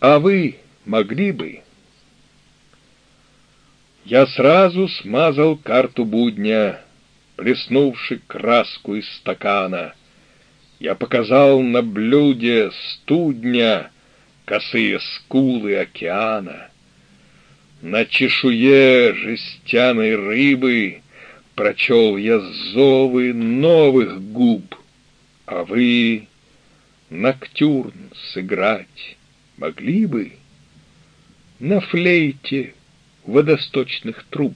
А вы могли бы? Я сразу смазал карту будня, Плеснувши краску из стакана. Я показал на блюде студня Косые скулы океана. На чешуе жестяной рыбы Прочел я зовы новых губ, А вы ноктюрн сыграть могли бы На флейте водосточных труб.